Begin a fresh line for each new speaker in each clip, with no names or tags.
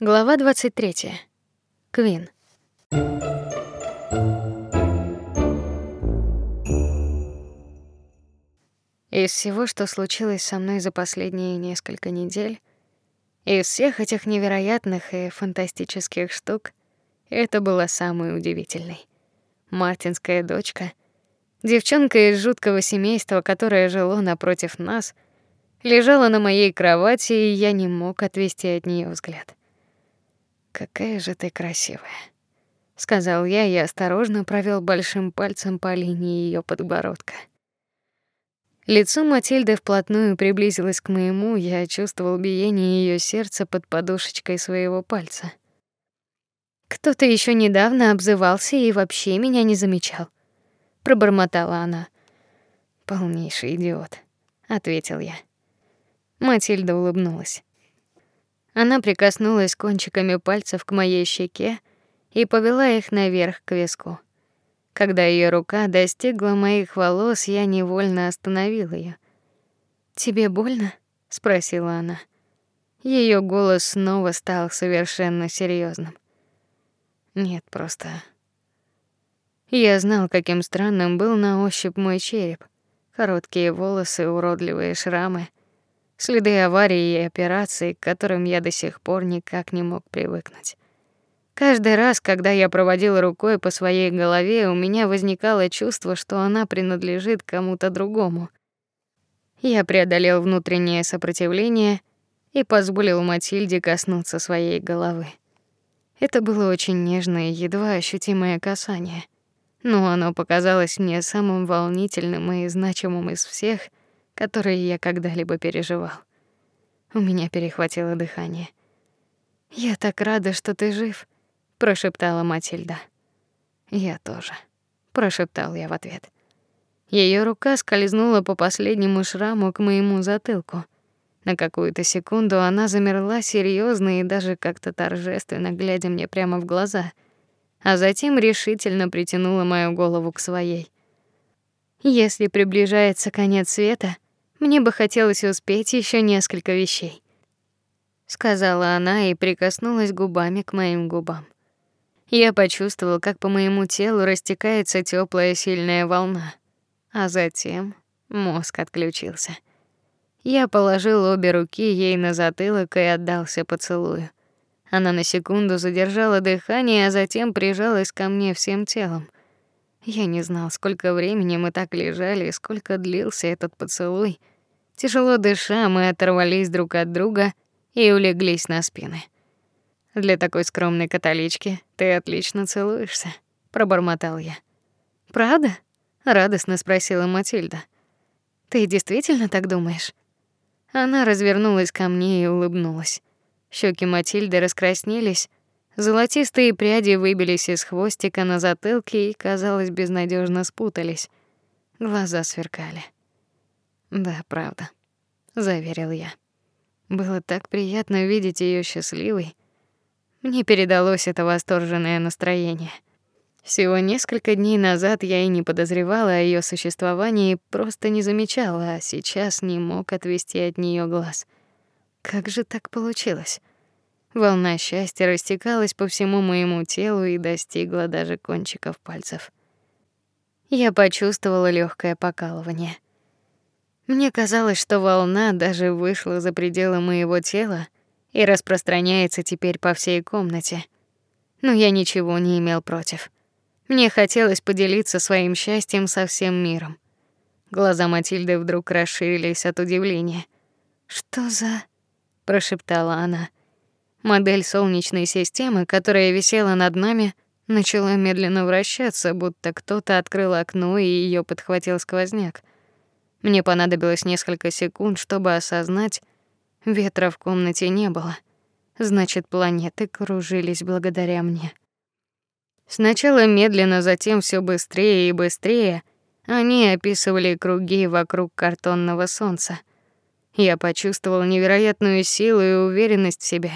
Глава 23. Квин. Из всего, что случилось со мной за последние несколько недель, из всех этих невероятных и фантастических штук, это было самой удивительной. Мартинская дочка, девчонка из жуткого семейства, которое жило напротив нас, лежала на моей кровати, и я не мог отвести от нее взгляд. Какая же ты красивая, сказал я и осторожно провел большим пальцем по линии ее подбородка. Лицо Матильды вплотную приблизилось к моему, я чувствовал биение ее сердца под подушечкой своего пальца. Кто-то еще недавно обзывался и вообще меня не замечал, пробормотала она. Полнейший идиот, ответил я. Матильда улыбнулась. Она прикоснулась кончиками пальцев к моей щеке и повела их наверх к виску. Когда ее рука достигла моих волос, я невольно остановил ее. Тебе больно? спросила она. Ее голос снова стал совершенно серьезным. Нет, просто я знал, каким странным был на ощупь мой череп. Короткие волосы, уродливые шрамы, следы аварии и операции, к которым я до сих пор никак не мог привыкнуть. Каждый раз, когда я проводил рукой по своей голове, у меня возникало чувство, что она принадлежит кому-то другому. Я преодолел внутреннее сопротивление и позволил Матильде коснуться своей головы. Это было очень нежное, едва ощутимое касание, но оно показалось мне самым волнительным и значимым из всех, которые я когда-либо переживал. У меня перехватило дыхание. Я так рада, что ты жив, прошептала Матильда. Я тоже, прошептал я в ответ. Ее рука скользнула по последнему шраму к моему затылку. На какую-то секунду она замерла серьезно и даже как-то торжественно глядя мне прямо в глаза, а затем решительно притянула мою голову к своей. Если приближается конец света, мне бы хотелось успеть еще несколько вещей, сказала она и прикоснулась губами к моим губам. Я почувствовал, как по моему телу растекается теплая сильная волна, а затем мозг отключился. Я положил обе руки ей на затылок и отдался поцелую. Она на секунду задержала дыхание, а затем прижалась ко мне всем телом. Я не знал, сколько времени мы так лежали, сколько длился этот поцелуй. Тяжело дыша, мы оторвались друг от друга и улеглись на спины. Для такой скромной католички ты отлично целуешься, пробормотал я. Правда? радостно спросила Матильда. Ты действительно так думаешь? Она развернулась ко мне и улыбнулась. Щеки Матильды раскраснелись, золотистые пряди выбились из хвостика на затылке и, казалось, безнадежно спутались. Глаза сверкали. Да, правда, заверил я. Было так приятно видеть ее счастливой. Мне передалось это восторженное настроение. Всего несколько дней назад я и не подозревала о ее существовании, просто не замечала, а сейчас не мог отвести от нее глаз. Как же так получилось? Волна счастья растекалась по всему моему телу и достигла даже кончиков пальцев. Я почувствовала легкое покалывание. Мне казалось, что волна даже вышла за пределы моего тела и распространяется теперь по всей комнате. Но я ничего не имел против. Мне хотелось поделиться своим счастьем со всем миром. Глаза Матильды вдруг расширились от удивления. "Что за?" прошептала она. Модель солнечной системы, которая висела над нами, начала медленно вращаться, будто кто-то открыл окно и ее подхватил сквозняк. Мне понадобилось несколько секунд, чтобы осознать, ветра в комнате не было. Значит, планеты кружились благодаря мне. Сначала медленно, затем все быстрее и быстрее они описывали круги вокруг картонного солнца. Я почувствовал невероятную силу и уверенность в себе.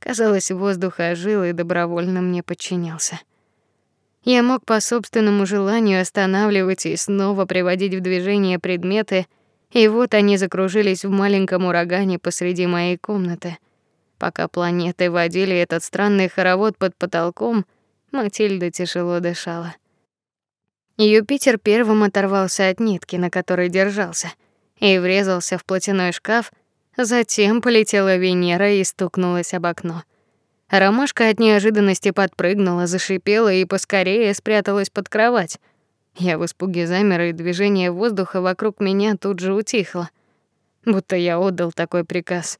Казалось, воздух ожил и добровольно мне подчинялся. Я мог по собственному желанию останавливать и снова приводить в движение предметы, и вот они закружились в маленьком урагане посреди моей комнаты. Пока планеты водили этот странный хоровод под потолком, Матильда тяжело дышала. Юпитер первым оторвался от нитки, на которой держался, и врезался в платяной шкаф, затем полетела Венера и стукнулась об окно. Ромашка от неожиданности подпрыгнула, зашипела и поскорее спряталась под кровать. Я в испуге замер, и движение воздуха вокруг меня тут же утихло, будто я отдал такой приказ.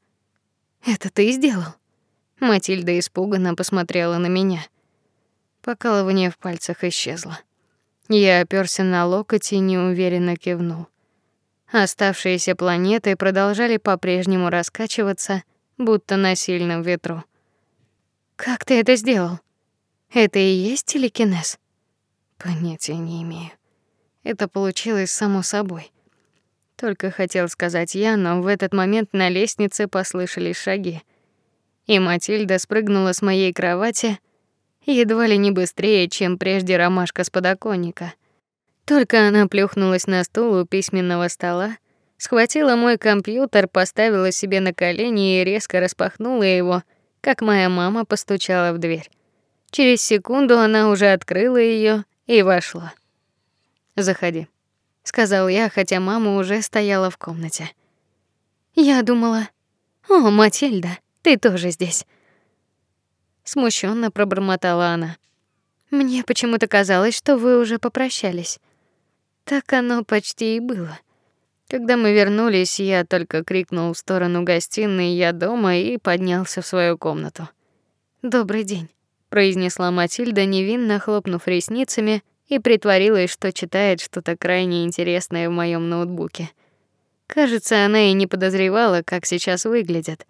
Это ты сделал? Матильда испуганно посмотрела на меня. Покалывание в пальцах исчезло. Я оперся на локоть и неуверенно кивнул. Оставшиеся планеты продолжали по-прежнему раскачиваться, будто на сильном ветру. Как ты это сделал? Это и есть телекинез? Понятия не имею. Это получилось само собой. Только хотел сказать я, но в этот момент на лестнице послышались шаги. И Матильда спрыгнула с моей кровати, едва ли не быстрее, чем прежде ромашка с подоконника. Только она плюхнулась на стул у письменного стола, схватила мой компьютер, поставила себе на колени и резко распахнула его, как моя мама постучала в дверь. Через секунду она уже открыла ее и вошла. Заходи, сказал я, хотя мама уже стояла в комнате. Я думала: "О, Матильда, ты тоже здесь?" смущенно пробормотала она. Мне почему-то казалось, что вы уже попрощались. Так оно почти и было. Когда мы вернулись, я только крикнул в сторону гостиной: "Я дома" и поднялся в свою комнату. "Добрый день", произнесла Матильда, невинно хлопнув ресницами и притворилась, что читает что-то крайне интересное в моем ноутбуке. Кажется, она и не подозревала, как сейчас выглядят.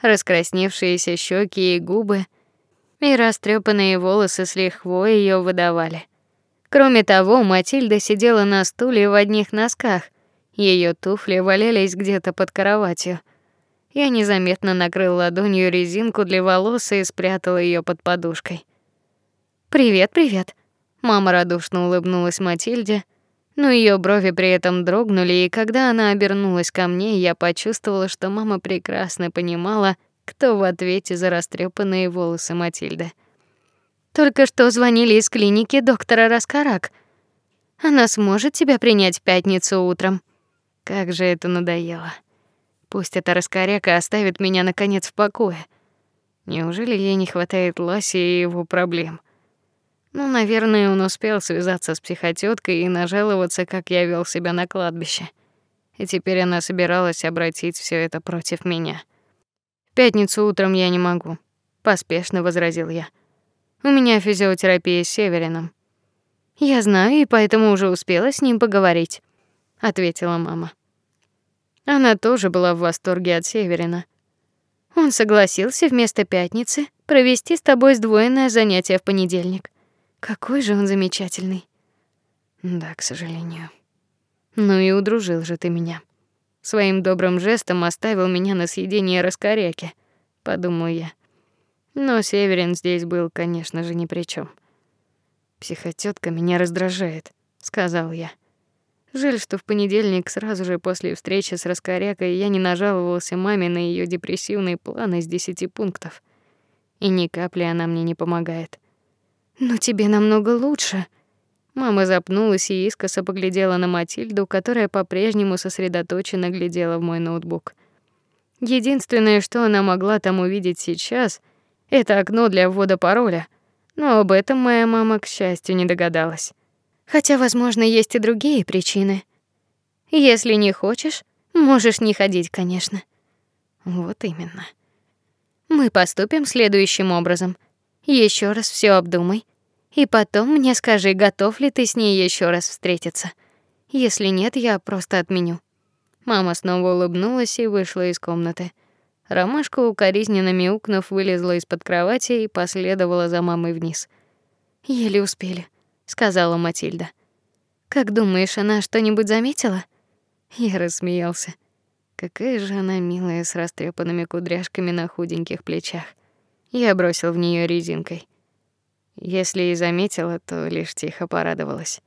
Раскрасневшиеся щеки и губы, и растрепанные волосы с лихвой ее выдавали. Кроме того, Матильда сидела на стуле в одних носках. Ее туфли валялись где-то под кроватью. Я незаметно накрыл ладонью резинку для волос и спрятал ее под подушкой. Привет, привет. Мама радушно улыбнулась Матильде, но ее брови при этом дрогнули, и когда она обернулась ко мне, я почувствовала, что мама прекрасно понимала, кто в ответе за растрепанные волосы Матильды. Только что звонили из клиники доктора Раскарак. Она сможет тебя принять в пятницу утром. Как же это надоело. Пусть эта раскоряка оставит меня наконец в покое. Неужели ей не хватает Ласи и его проблем? Ну, наверное, он успел связаться с психотёткой и нажаловаться, как я вел себя на кладбище. И теперь она собиралась обратить все это против меня пятницу утром я не могу, поспешно возразил я. У меня физиотерапия с Северином. Я знаю, и поэтому уже успела с ним поговорить, ответила мама. Она тоже была в восторге от Северина. Он согласился вместо пятницы провести с тобой сдвоенное занятие в понедельник. Какой же он замечательный. Да, к сожалению. Ну и удружил же ты меня. Своим добрым жестом оставил меня на съедение раскоряки, подумал я. Но Северин здесь был, конечно же, ни при чем. Психотётка меня раздражает, сказал я. Жаль, что в понедельник сразу же после встречи с раскорякой я не нажаловался маме на ее депрессивный план из десяти пунктов. И ни капли она мне не помогает. Но тебе намного лучше, Мама запнулась и искоса поглядела на Матильду, которая по-прежнему сосредоточенно глядела в мой ноутбук. Единственное, что она могла там увидеть сейчас, это окно для ввода пароля. Но об этом моя мама, к счастью, не догадалась. Хотя, возможно, есть и другие причины. Если не хочешь, можешь не ходить, конечно. Вот именно. Мы поступим следующим образом. Еще раз все обдумай и потом мне скажи, готов ли ты с ней еще раз встретиться. Если нет, я просто отменю. Мама снова улыбнулась и вышла из комнаты. Ромашка, укоризненно мяукнув, вылезла из-под кровати и последовала за мамой вниз. Еле успели, сказала Матильда. Как думаешь, она что-нибудь заметила? Я рассмеялся. Какая же она милая с растрепанными кудряшками на худеньких плечах. Я бросил в нее резинкой. Если и заметила, то лишь тихо порадовалась.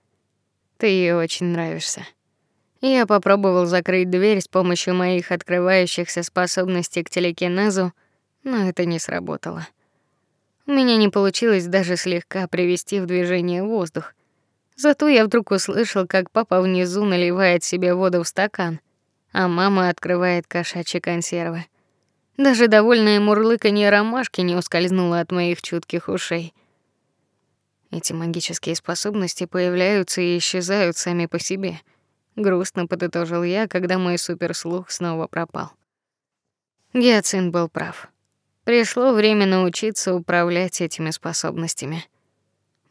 Ты ей очень нравишься. Я попробовал закрыть дверь с помощью моих открывающихся способностей к телекинезу, но это не сработало. У меня не получилось даже слегка привести в движение воздух. Зато я вдруг услышал, как папа внизу наливает себе воду в стакан, а мама открывает кошачьи консервы. Даже довольное мурлыканье ромашки не ускользнуло от моих чутких ушей. Эти магические способности появляются и исчезают сами по себе. Грустно подытожил я, когда мой суперслух снова пропал. Гиацин был прав. Пришло время научиться управлять этими способностями.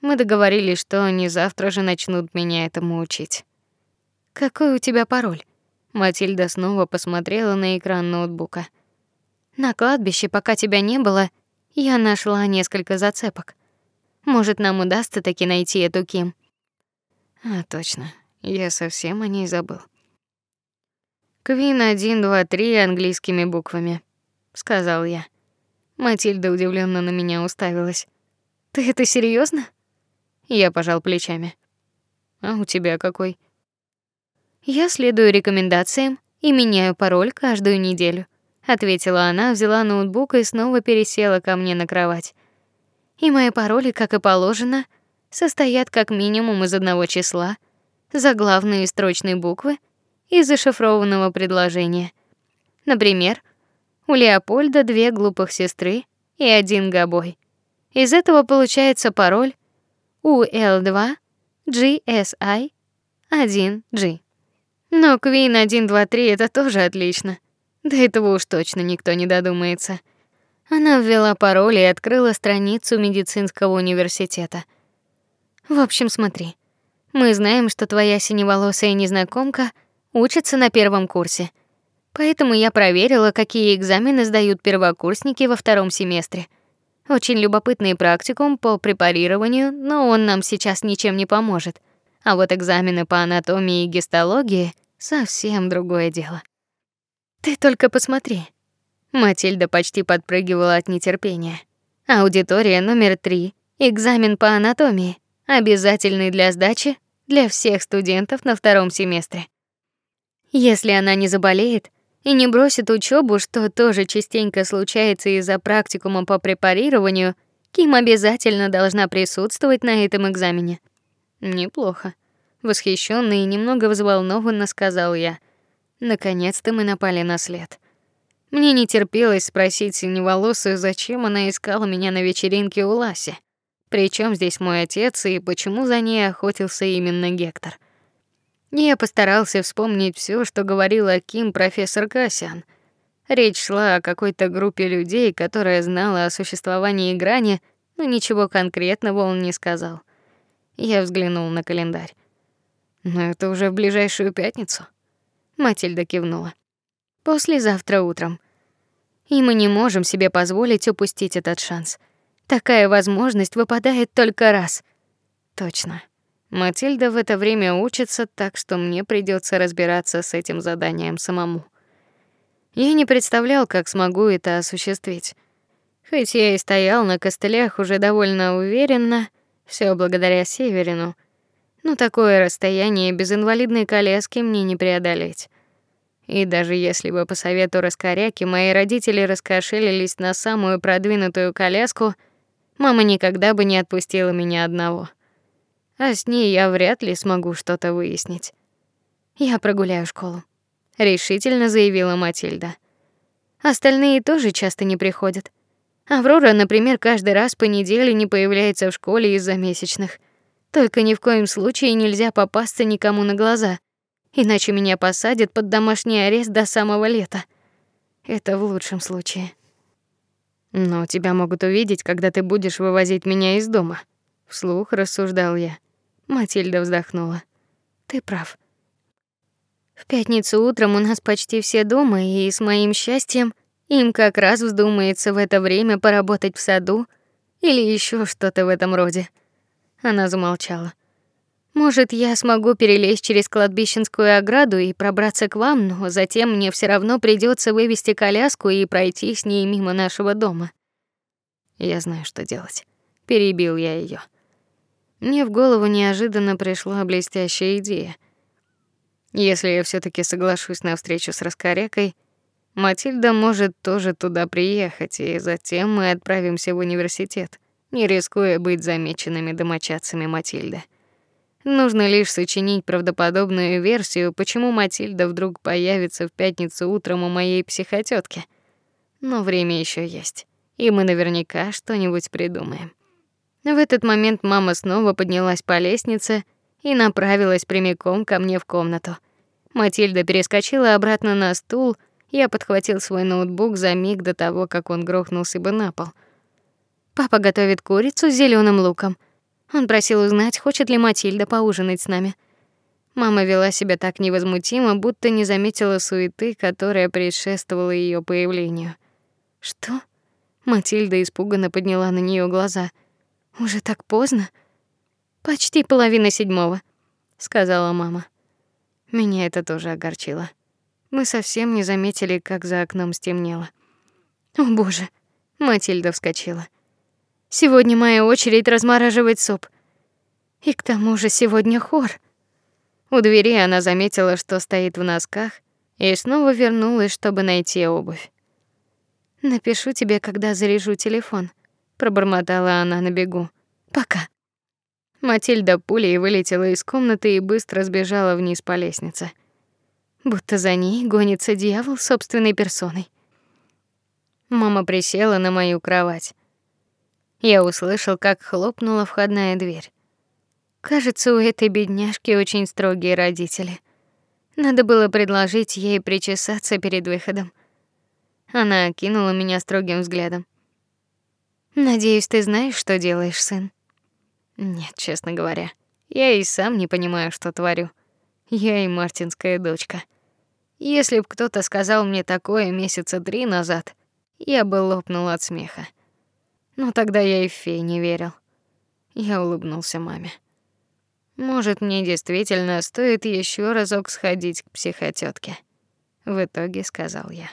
Мы договорились, что они завтра же начнут меня этому учить. Какой у тебя пароль? Матильда снова посмотрела на экран ноутбука. На кладбище, пока тебя не было, я нашла несколько зацепок. Может, нам удастся таки найти эту Ким. А точно. Я совсем о ней забыл. Квин 1 2 3 английскими буквами, сказал я. Матильда удивленно на меня уставилась. Ты это серьезно? Я пожал плечами. А у тебя какой? Я следую рекомендациям и меняю пароль каждую неделю, ответила она, взяла ноутбук и снова пересела ко мне на кровать. И мои пароли, как и положено, состоят как минимум из одного числа, заглавной и строчной буквы и зашифрованного предложения. Например, у Леопольда две глупых сестры и один гобой. Из этого получается пароль UL2 GSI 1G. Но Queen 123 это тоже отлично. До этого уж точно никто не додумается. Она ввела пароль и открыла страницу медицинского университета. В общем, смотри. Мы знаем, что твоя синеволосая незнакомка учится на первом курсе. Поэтому я проверила, какие экзамены сдают первокурсники во втором семестре. Очень любопытный практикум по препарированию, но он нам сейчас ничем не поможет. А вот экзамены по анатомии и гистологии совсем другое дело. Ты только посмотри. Матильда почти подпрыгивала от нетерпения. Аудитория номер три. Экзамен по анатомии, обязательный для сдачи для всех студентов на втором семестре. Если она не заболеет, и не бросит учебу, что тоже частенько случается из-за практикума по препарированию, Ким обязательно должна присутствовать на этом экзамене. Неплохо, восхищённый и немного взволнованно сказал я. Наконец-то мы напали на след. Мне не терпелось спросить синеволосую, зачем она искала меня на вечеринке у Ласи. Причем здесь мой отец и почему за ней охотился именно Гектор? Я постарался вспомнить все, что говорила Ким профессор Касян. Речь шла о какой-то группе людей, которая знала о существовании грани, но ничего конкретного он не сказал. Я взглянул на календарь. Но это уже в ближайшую пятницу. Матильда кивнула. Послезавтра утром. И мы не можем себе позволить упустить этот шанс. Такая возможность выпадает только раз. Точно. Матильда в это время учится, так что мне придется разбираться с этим заданием самому. Я не представлял, как смогу это осуществить. Хоть я и стоял на костылях уже довольно уверенно, все благодаря Северину, но такое расстояние без инвалидной коляски мне не преодолеть. И даже если бы по совету раскоряки мои родители раскошелились на самую продвинутую коляску, мама никогда бы не отпустила меня одного а с ней я вряд ли смогу что-то выяснить. Я прогуляю школу, решительно заявила Матильда. Остальные тоже часто не приходят. Аврора, например, каждый раз по неделе не появляется в школе из-за месячных. Только ни в коем случае нельзя попасться никому на глаза, иначе меня посадят под домашний арест до самого лета. Это в лучшем случае. Но тебя могут увидеть, когда ты будешь вывозить меня из дома, вслух рассуждал я. Матильда вздохнула. Ты прав. В пятницу утром у нас почти все дома, и с моим счастьем им как раз вздумается в это время поработать в саду или еще что-то в этом роде. Она замолчала. Может, я смогу перелезть через кладбищенскую ограду и пробраться к вам, но затем мне все равно придется вывести коляску и пройти с ней мимо нашего дома. Я знаю, что делать. Перебил я ее. Мне в голову неожиданно пришла блестящая идея. Если я все таки соглашусь на встречу с раскорякой, Матильда может тоже туда приехать, и затем мы отправимся в университет, не рискуя быть замеченными домочадцами Матильды. Нужно лишь сочинить правдоподобную версию, почему Матильда вдруг появится в пятницу утром у моей психотётки. Но время еще есть, и мы наверняка что-нибудь придумаем. В этот момент мама снова поднялась по лестнице и направилась прямиком ко мне в комнату. Матильда перескочила обратно на стул, я подхватил свой ноутбук за миг до того, как он грохнулся бы на пол. Папа готовит курицу с зеленым луком. Он просил узнать, хочет ли Матильда поужинать с нами. Мама вела себя так невозмутимо, будто не заметила суеты, которая предшествовала ее появлению. Что? Матильда испуганно подняла на нее глаза. Уже так поздно? Почти половина седьмого, сказала мама. Меня это тоже огорчило. Мы совсем не заметили, как за окном стемнело. О, боже, Матильда вскочила. Сегодня моя очередь размораживать суп. И к тому же сегодня хор. У двери она заметила, что стоит в носках, и снова вернулась, чтобы найти обувь. Напишу тебе, когда заряжу телефон, пробормотала она на бегу. Пока. Матильда пулей вылетела из комнаты и быстро сбежала вниз по лестнице. Будто за ней гонится дьявол собственной персоной. Мама присела на мою кровать. Я услышал, как хлопнула входная дверь. Кажется, у этой бедняжки очень строгие родители. Надо было предложить ей причесаться перед выходом. Она окинула меня строгим взглядом. Надеюсь, ты знаешь, что делаешь, сын. Нет, честно говоря, я и сам не понимаю, что творю. Я и мартинская дочка. Если б кто-то сказал мне такое месяца три назад, я бы лопнул от смеха. Но тогда я и в фей не верил. Я улыбнулся маме. Может, мне действительно стоит еще разок сходить к психотётке. В итоге сказал я.